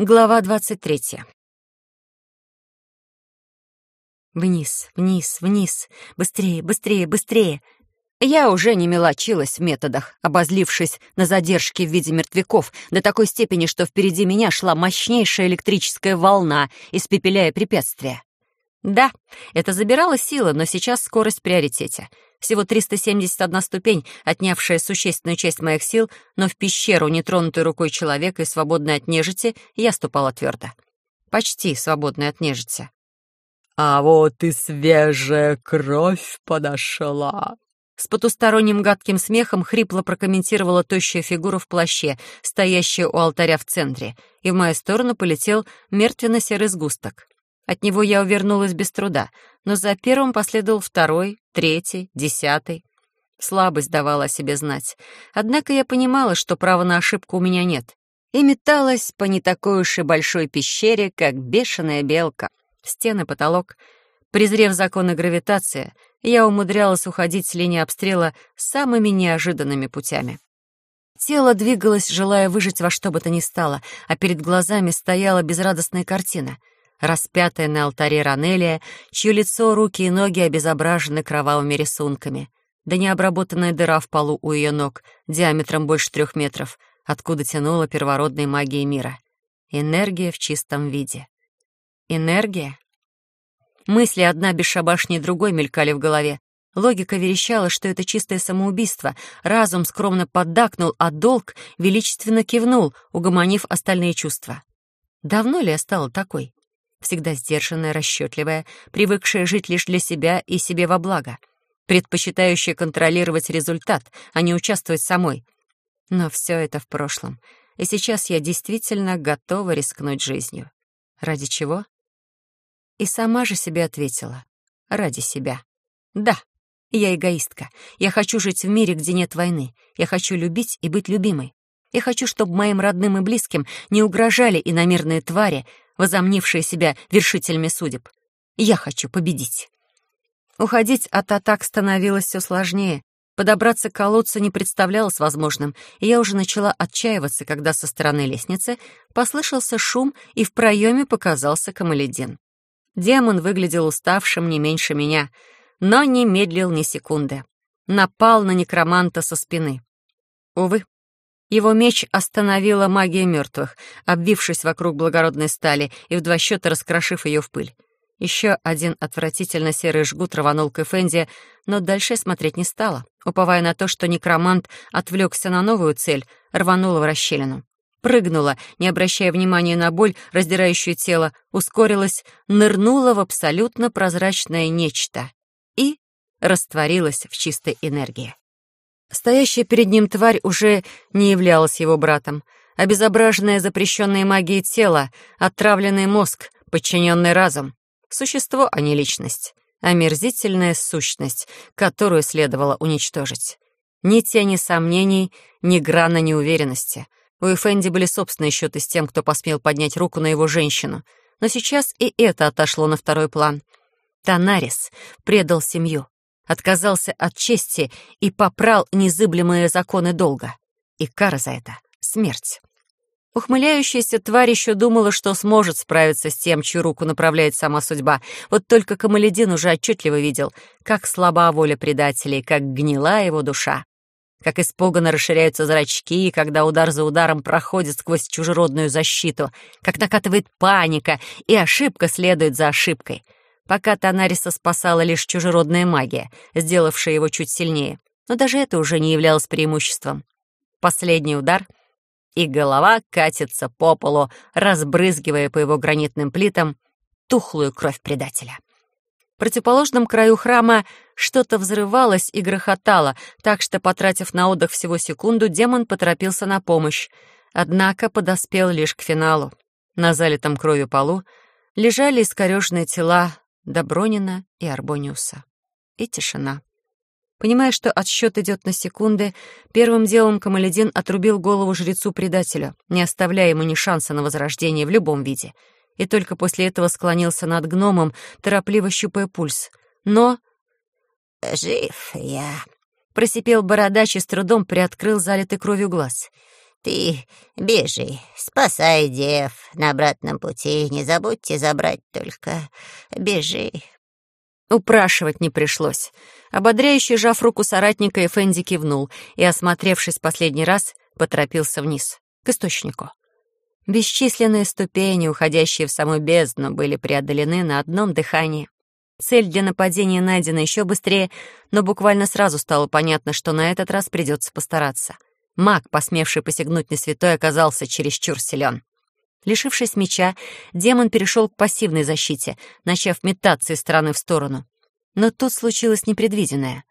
Глава двадцать третья. Вниз, вниз, вниз. Быстрее, быстрее, быстрее. Я уже не мелочилась в методах, обозлившись на задержке в виде мертвяков до такой степени, что впереди меня шла мощнейшая электрическая волна, испепеляя препятствия. Да, это забирало силы, но сейчас скорость в приоритете — всего 371 ступень, отнявшая существенную часть моих сил, но в пещеру, нетронутую рукой человека и свободной от нежити, я ступала твердо. Почти свободной от нежити. «А вот и свежая кровь подошла!» С потусторонним гадким смехом хрипло прокомментировала тощая фигура в плаще, стоящая у алтаря в центре, и в мою сторону полетел мертвенно-серый сгусток. От него я увернулась без труда, но за первым последовал второй, третий, десятый. Слабость давала о себе знать. Однако я понимала, что права на ошибку у меня нет. И металась по не такой уж и большой пещере, как бешеная белка. Стены, потолок. Презрев законы гравитации, я умудрялась уходить с линии обстрела самыми неожиданными путями. Тело двигалось, желая выжить во что бы то ни стало, а перед глазами стояла безрадостная картина — распятая на алтаре Ранелия, чье лицо, руки и ноги обезображены кровавыми рисунками, да необработанная дыра в полу у ее ног, диаметром больше трех метров, откуда тянула первородной магией мира. Энергия в чистом виде. Энергия? Мысли одна бесшабашней другой мелькали в голове. Логика верещала, что это чистое самоубийство. Разум скромно поддакнул, а долг величественно кивнул, угомонив остальные чувства. Давно ли я стала такой? Всегда сдержанная, расчетливая, привыкшая жить лишь для себя и себе во благо, предпочитающая контролировать результат, а не участвовать самой. Но все это в прошлом, и сейчас я действительно готова рискнуть жизнью. Ради чего? И сама же себе ответила. Ради себя. Да, я эгоистка. Я хочу жить в мире, где нет войны. Я хочу любить и быть любимой. Я хочу, чтобы моим родным и близким не угрожали иномирные твари, возомнившие себя вершителями судеб. Я хочу победить. Уходить от атак становилось все сложнее. Подобраться к колодцу не представлялось возможным, и я уже начала отчаиваться, когда со стороны лестницы послышался шум, и в проеме показался Камаледин. Демон выглядел уставшим не меньше меня, но не медлил ни секунды. Напал на некроманта со спины. Увы, его меч остановила магия мертвых, обвившись вокруг благородной стали и в два счета раскрошив ее в пыль. Еще один отвратительно серый жгут рванул к Эфенди, но дальше смотреть не стала, уповая на то, что некромант отвлекся на новую цель, рванула в расщелину. Прыгнула, не обращая внимания на боль, раздирающую тело, ускорилась, нырнула в абсолютно прозрачное нечто и растворилась в чистой энергии. Стоящая перед ним тварь уже не являлась его братом. Обезображенное запрещенной магией тело, отравленный мозг, подчиненный разум. Существо, а не личность. Омерзительная сущность, которую следовало уничтожить. Ни тени сомнений, ни грана неуверенности. У Эфенди были собственные счеты с тем, кто посмел поднять руку на его женщину. Но сейчас и это отошло на второй план. Танарис предал семью, отказался от чести и попрал незыблемые законы долга. И кара за это — смерть. Ухмыляющаяся тварь еще думала, что сможет справиться с тем, чью руку направляет сама судьба. Вот только Камаледин уже отчетливо видел, как слаба воля предателей, как гнила его душа. Как испуганно расширяются зрачки, когда удар за ударом проходит сквозь чужеродную защиту, как накатывает паника, и ошибка следует за ошибкой — Пока Танариса спасала лишь чужеродная магия, сделавшая его чуть сильнее. Но даже это уже не являлось преимуществом. Последний удар, и голова катится по полу, разбрызгивая по его гранитным плитам тухлую кровь предателя. В противоположном краю храма что-то взрывалось и грохотало, так что, потратив на отдых всего секунду, демон поторопился на помощь. Однако подоспел лишь к финалу. На залитом кровью полу лежали искореженные тела Добронина и Арбониуса. И тишина. Понимая, что отсчет идет на секунды, первым делом Камаледин отрубил голову жрецу-предателю, не оставляя ему ни шанса на возрождение в любом виде. И только после этого склонился над гномом, торопливо щупая пульс. Но... «Жив я», — просипел бородач и с трудом приоткрыл залитый кровью глаз. Ты бежи, спасай дев на обратном пути, не забудьте забрать только. Бежи». Упрашивать не пришлось. Ободряющий жав руку соратника, Эфенди кивнул и, осмотревшись последний раз, поторопился вниз, к источнику. Бесчисленные ступени, уходящие в саму бездну, были преодолены на одном дыхании. Цель для нападения найдена еще быстрее, но буквально сразу стало понятно, что на этот раз придется постараться. Маг, посмевший посягнуть на святой, оказался чересчур силен. Лишившись меча, демон перешел к пассивной защите, начав метаться из стороны в сторону. Но тут случилось непредвиденное.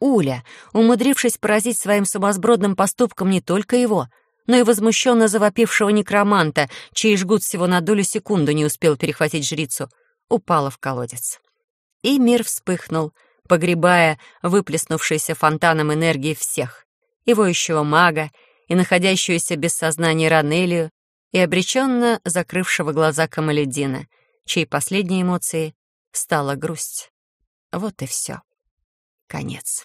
Уля, умудрившись поразить своим сумасбродным поступком не только его — но и возмущенно завопившего некроманта, чей жгут всего на долю секунду не успел перехватить жрицу, упала в колодец. И мир вспыхнул, погребая выплеснувшийся фонтаном энергии всех, и воющего мага, и находящуюся без сознания Ранелию, и обреченно закрывшего глаза Камаледина, чьей последней эмоцией стала грусть. Вот и все. Конец.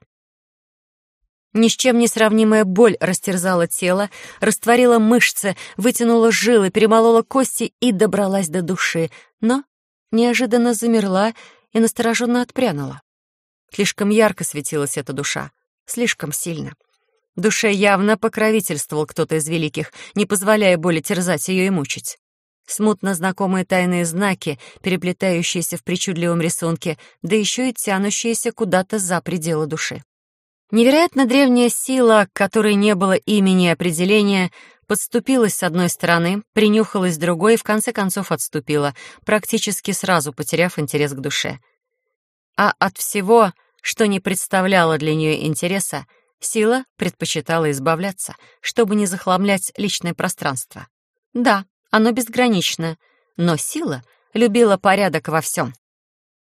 Ни с чем не сравнимая боль растерзала тело, растворила мышцы, вытянула жилы, перемолола кости и добралась до души, но неожиданно замерла и настороженно отпрянула. Слишком ярко светилась эта душа, слишком сильно. Душе явно покровительствовал кто-то из великих, не позволяя боли терзать ее и мучить. Смутно знакомые тайные знаки, переплетающиеся в причудливом рисунке, да еще и тянущиеся куда-то за пределы души. Невероятно древняя сила, которой не было имени и определения, подступилась с одной стороны, принюхалась другой и в конце концов отступила, практически сразу потеряв интерес к душе. А от всего, что не представляло для нее интереса, сила предпочитала избавляться, чтобы не захламлять личное пространство. Да, оно безгранично, но сила любила порядок во всем.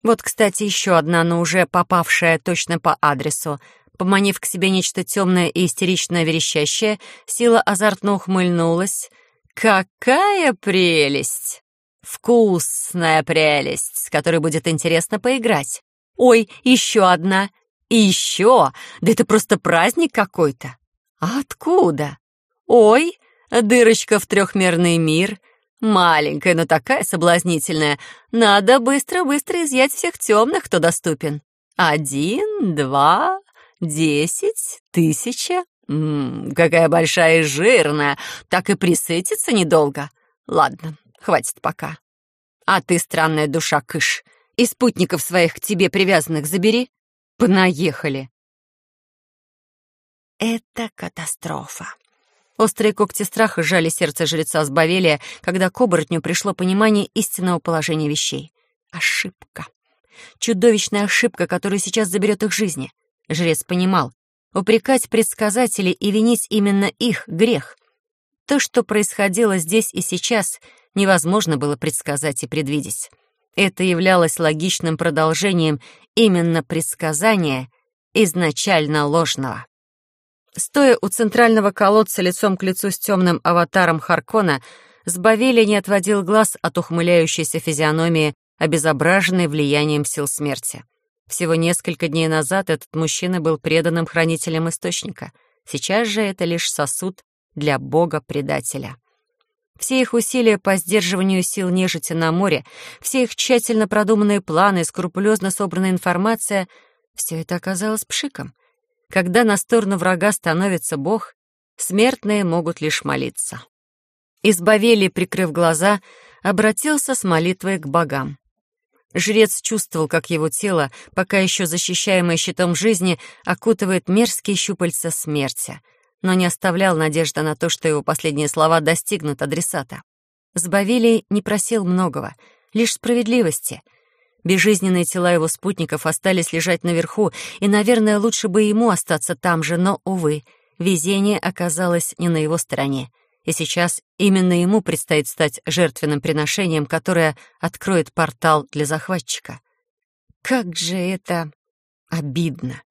Вот, кстати, еще одна, но уже попавшая точно по адресу — Поманив к себе нечто темное и истерично верещащее, Сила азартно ухмыльнулась. «Какая прелесть! Вкусная прелесть, с которой будет интересно поиграть! Ой, еще одна! И еще! Да это просто праздник какой-то! А откуда? Ой, дырочка в трехмерный мир!» Маленькая, но такая соблазнительная. Надо быстро-быстро изъять всех темных, кто доступен. Один, два, Десять? Тысяча? Ммм, какая большая и жирная. Так и присытиться недолго. Ладно, хватит пока. А ты, странная душа, кыш, и спутников своих к тебе привязанных забери. Понаехали. Это катастрофа. Острые когти страха сжали сердце жреца Сбавелия, когда к оборотню пришло понимание истинного положения вещей. Ошибка. Чудовищная ошибка, которая сейчас заберет их жизни. Жрец понимал, упрекать предсказателей и винить именно их — грех. То, что происходило здесь и сейчас, невозможно было предсказать и предвидеть. Это являлось логичным продолжением именно предсказания, изначально ложного. Стоя у центрального колодца лицом к лицу с темным аватаром Харкона, Сбавели не отводил глаз от ухмыляющейся физиономии, обезображенной влиянием сил смерти. Всего несколько дней назад этот мужчина был преданным хранителем источника. Сейчас же это лишь сосуд для бога-предателя. Все их усилия по сдерживанию сил нежити на море, все их тщательно продуманные планы скрупулезно собранная информация — все это оказалось пшиком. Когда на сторону врага становится бог, смертные могут лишь молиться. Избавели, прикрыв глаза, обратился с молитвой к богам. Жрец чувствовал, как его тело, пока еще защищаемое щитом жизни, окутывает мерзкие щупальца смерти, но не оставлял надежды на то, что его последние слова достигнут адресата. Сбавилий не просил многого, лишь справедливости. Безжизненные тела его спутников остались лежать наверху, и, наверное, лучше бы ему остаться там же, но, увы, везение оказалось не на его стороне — и сейчас именно ему предстоит стать жертвенным приношением, которое откроет портал для захватчика. Как же это обидно!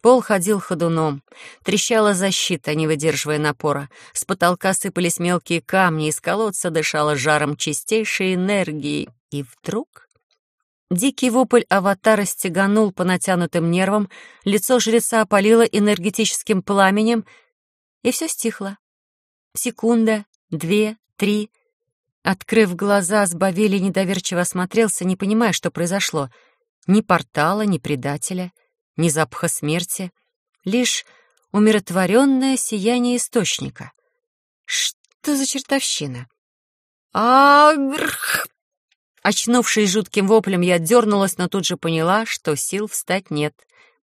Пол ходил ходуном, трещала защита, не выдерживая напора. С потолка сыпались мелкие камни, из колодца дышало жаром чистейшей энергии. И вдруг... Дикий вопль аватара стеганул по натянутым нервам, лицо жреца опалило энергетическим пламенем, и все стихло. Секунда, две, три. Открыв глаза, Сбавили недоверчиво осмотрелся, не понимая, что произошло. Ни портала, ни предателя, ни запаха смерти. Лишь умиротворенное сияние источника. Что за чертовщина? Агрх! Очнувшись жутким воплем, я дернулась, но тут же поняла, что сил встать нет.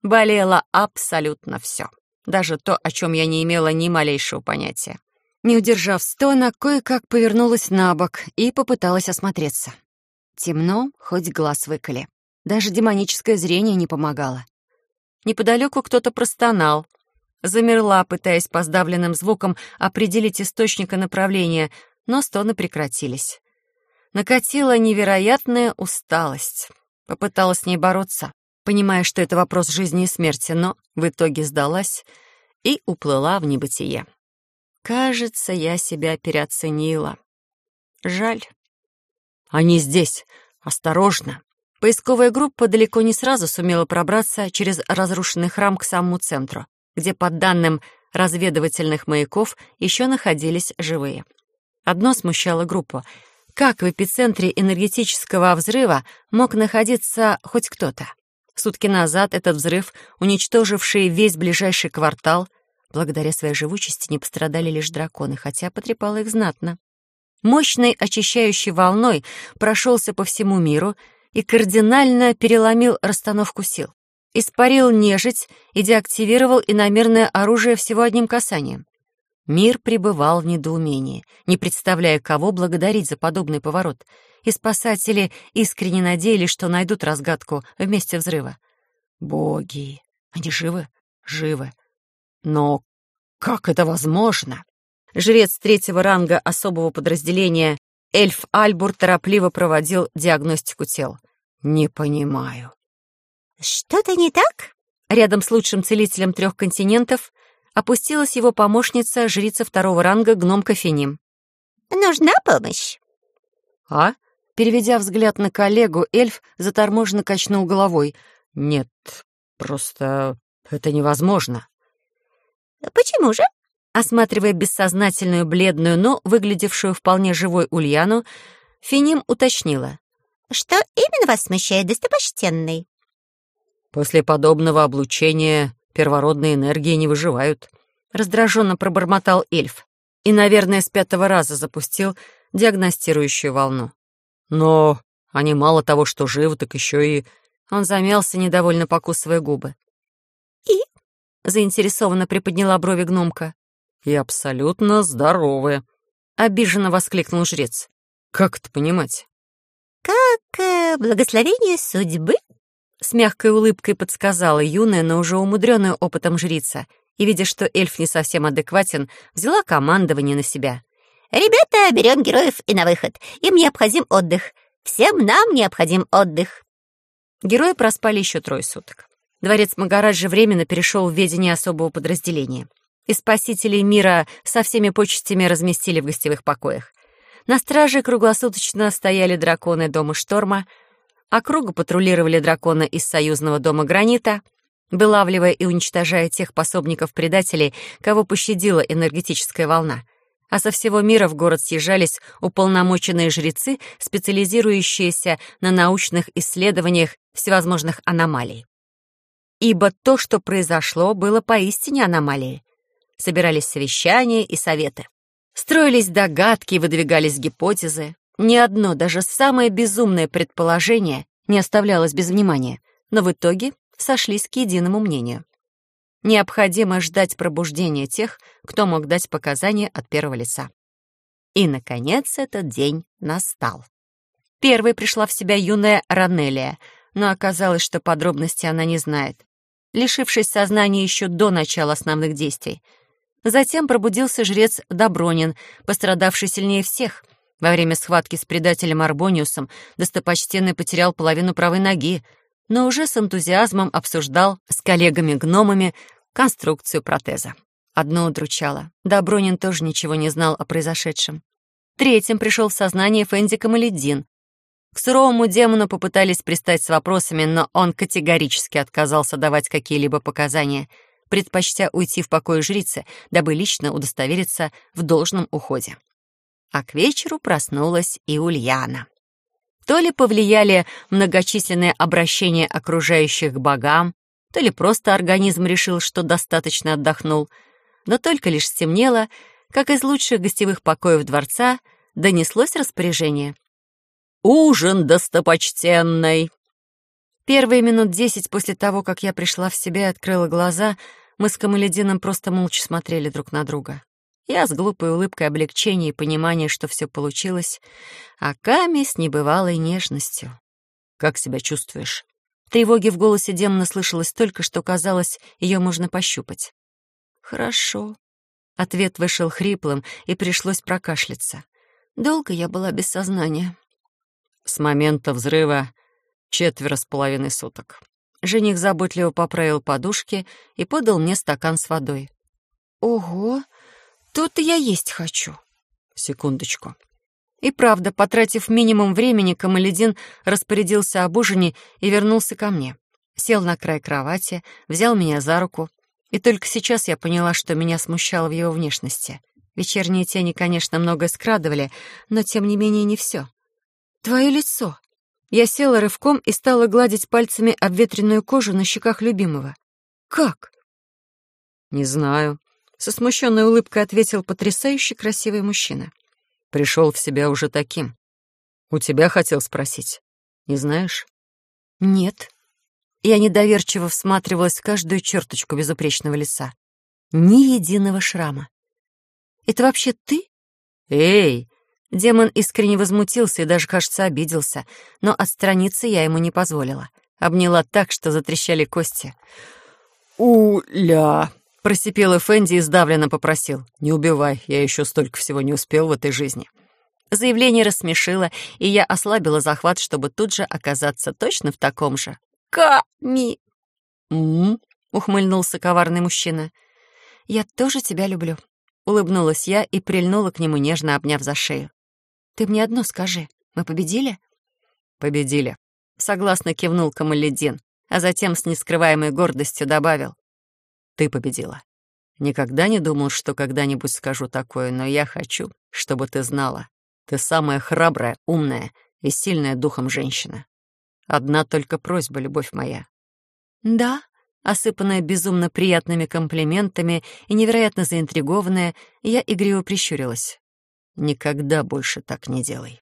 Болело абсолютно все. Даже то, о чем я не имела ни малейшего понятия. Не удержав стона, кое-как повернулась на бок и попыталась осмотреться. Темно, хоть глаз выколи. Даже демоническое зрение не помогало. Неподалеку кто-то простонал. Замерла, пытаясь по сдавленным звукам определить источника направления, но стоны прекратились. Накатила невероятная усталость. Попыталась с ней бороться, понимая, что это вопрос жизни и смерти, но в итоге сдалась и уплыла в небытие. Кажется, я себя переоценила. Жаль. Они здесь. Осторожно. Поисковая группа далеко не сразу сумела пробраться через разрушенный храм к самому центру, где, под данным разведывательных маяков, еще находились живые. Одно смущало группу. Как в эпицентре энергетического взрыва мог находиться хоть кто-то? Сутки назад этот взрыв, уничтоживший весь ближайший квартал, благодаря своей живучести не пострадали лишь драконы, хотя потрепало их знатно. Мощной очищающей волной прошелся по всему миру — и кардинально переломил расстановку сил. Испарил нежить и деактивировал иномерное оружие всего одним касанием. Мир пребывал в недоумении, не представляя, кого благодарить за подобный поворот, и спасатели искренне надеялись, что найдут разгадку в месте взрыва. Боги! Они живы? Живы. Но как это возможно? Жрец третьего ранга особого подразделения эльф Альбур торопливо проводил диагностику тел. «Не понимаю». «Что-то не так?» Рядом с лучшим целителем трех континентов опустилась его помощница, жрица второго ранга, гномка Финим. «Нужна помощь?» «А?» Переведя взгляд на коллегу, эльф заторможенно качнул головой. «Нет, просто это невозможно». «Почему же?» Осматривая бессознательную, бледную, но выглядевшую вполне живой Ульяну, Финим уточнила. «Что именно вас смущает, достопочтенный?» «После подобного облучения первородные энергии не выживают», — раздраженно пробормотал эльф и, наверное, с пятого раза запустил диагностирующую волну. «Но они мало того, что живы, так еще и...» Он замялся, недовольно покусывая губы. «И?» — заинтересованно приподняла брови гномка и абсолютно здоровы», — обиженно воскликнул жрец. «Как это понимать?» «Как э, благословение судьбы?» С мягкой улыбкой подсказала юная, но уже умудренная опытом жрица, и, видя, что эльф не совсем адекватен, взяла командование на себя. «Ребята, берем героев и на выход. Им необходим отдых. Всем нам необходим отдых». Герои проспали еще трое суток. Дворец Магараджа временно перешел в ведение особого подразделения и спасителей мира со всеми почестями разместили в гостевых покоях. На страже круглосуточно стояли драконы Дома Шторма, а кругу патрулировали драконы из союзного Дома Гранита, вылавливая и уничтожая тех пособников-предателей, кого пощадила энергетическая волна. А со всего мира в город съезжались уполномоченные жрецы, специализирующиеся на научных исследованиях всевозможных аномалий. Ибо то, что произошло, было поистине аномалией собирались совещания и советы. Строились догадки и выдвигались гипотезы. Ни одно, даже самое безумное предположение не оставлялось без внимания, но в итоге сошлись к единому мнению. Необходимо ждать пробуждения тех, кто мог дать показания от первого лица. И, наконец, этот день настал. Первой пришла в себя юная Ранелия, но оказалось, что подробности она не знает. Лишившись сознания еще до начала основных действий, Затем пробудился жрец Добронин, пострадавший сильнее всех. Во время схватки с предателем Арбониусом достопочтенный потерял половину правой ноги, но уже с энтузиазмом обсуждал с коллегами-гномами конструкцию протеза. Одно удручало. Добронин тоже ничего не знал о произошедшем. Третьим пришел в сознание Фенди Камаледдин. К суровому демону попытались пристать с вопросами, но он категорически отказался давать какие-либо показания — предпочтя уйти в покое жрицы, дабы лично удостовериться в должном уходе. А к вечеру проснулась и Ульяна. То ли повлияли многочисленные обращения окружающих к богам, то ли просто организм решил, что достаточно отдохнул, но только лишь стемнело, как из лучших гостевых покоев дворца донеслось распоряжение. «Ужин достопочтенный!» Первые минут десять после того, как я пришла в себя и открыла глаза, мы с Камаледином просто молча смотрели друг на друга. Я с глупой улыбкой облегчения и понимания, что все получилось, а Ками с небывалой нежностью. «Как себя чувствуешь?» Тревоги в голосе демона слышалось только, что казалось, ее можно пощупать. «Хорошо». Ответ вышел хриплым, и пришлось прокашляться. Долго я была без сознания. С момента взрыва четверо с половиной суток. Жених заботливо поправил подушки и подал мне стакан с водой. «Ого!» Тут я есть хочу. Секундочку. И правда, потратив минимум времени, Камаледин распорядился об ужине и вернулся ко мне. Сел на край кровати, взял меня за руку. И только сейчас я поняла, что меня смущало в его внешности. Вечерние тени, конечно, многое скрадывали, но тем не менее не все. Твое лицо. Я села рывком и стала гладить пальцами обветренную кожу на щеках любимого. Как? Не знаю. Со смущенной улыбкой ответил потрясающе красивый мужчина. Пришел в себя уже таким. У тебя хотел спросить. Не знаешь? Нет. Я недоверчиво всматривалась в каждую черточку безупречного лица. Ни единого шрама. Это вообще ты? Эй! Демон искренне возмутился и даже, кажется, обиделся, но отстраниться я ему не позволила. Обняла так, что затрещали кости. «Уля!» Просипел Фэнди и сдавленно попросил. «Не убивай, я еще столько всего не успел в этой жизни». Заявление рассмешило, и я ослабила захват, чтобы тут же оказаться точно в таком же. «Ка-ми!» «М-м-м», ухмыльнулся коварный мужчина. «Я тоже тебя люблю», — улыбнулась я и прильнула к нему, нежно обняв за шею. «Ты мне одно скажи, мы победили?» «Победили», — согласно кивнул Камаледин, а затем с нескрываемой гордостью добавил. Ты победила. Никогда не думал, что когда-нибудь скажу такое, но я хочу, чтобы ты знала. Ты самая храбрая, умная и сильная духом женщина. Одна только просьба, любовь моя. Да, осыпанная безумно приятными комплиментами и невероятно заинтригованная, я игриво прищурилась. Никогда больше так не делай.